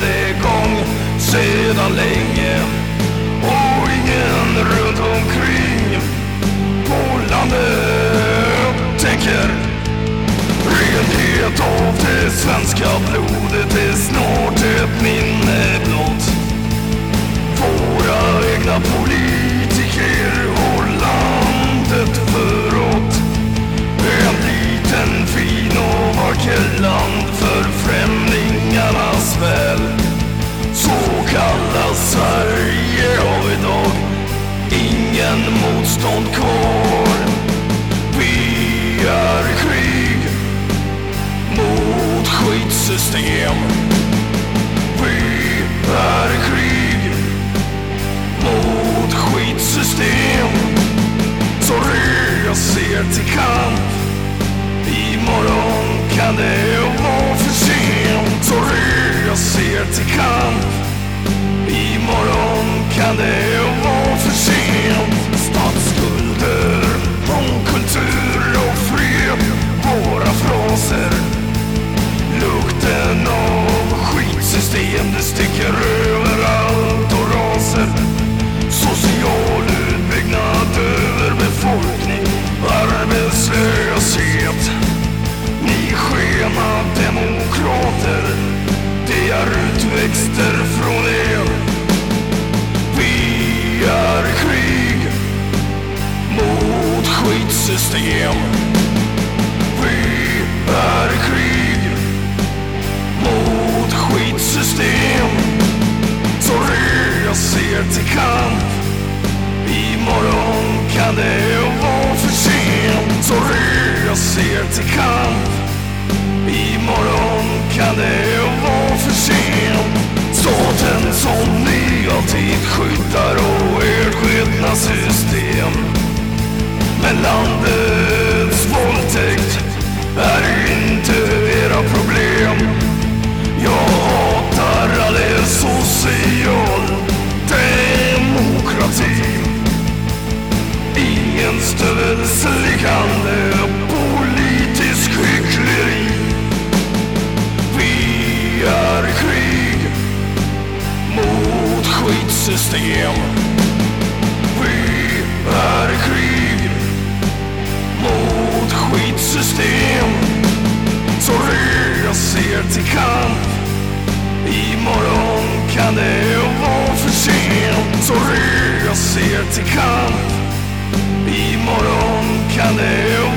det igång sedan länge. Och ingen runt omkring på landet tänker renhet av det svenska blodet är snart motstånd kvar. Vi är i krig mot skitsystem. Vi är i krig mot skitsystem. Så res er till kamp. Imorgon kan det vara för sent. Så res er till kamp. Imorgon kan det vara för sent. Det utväxter från er. Vi är i krig mot skitsystem. Vi är i krig mot skitsystem. Så res er till kamp. Imorgon kan det vara för sent. Så res er till kamp. Imorgon kan det stövelselikande politisk hyckleri. Vi är i krig mot skitsystem. Vi är i krig mot skitsystem. Så res er till kamp. Imorgon kan det vara för sent. Så res er till kamp. imorgon kan det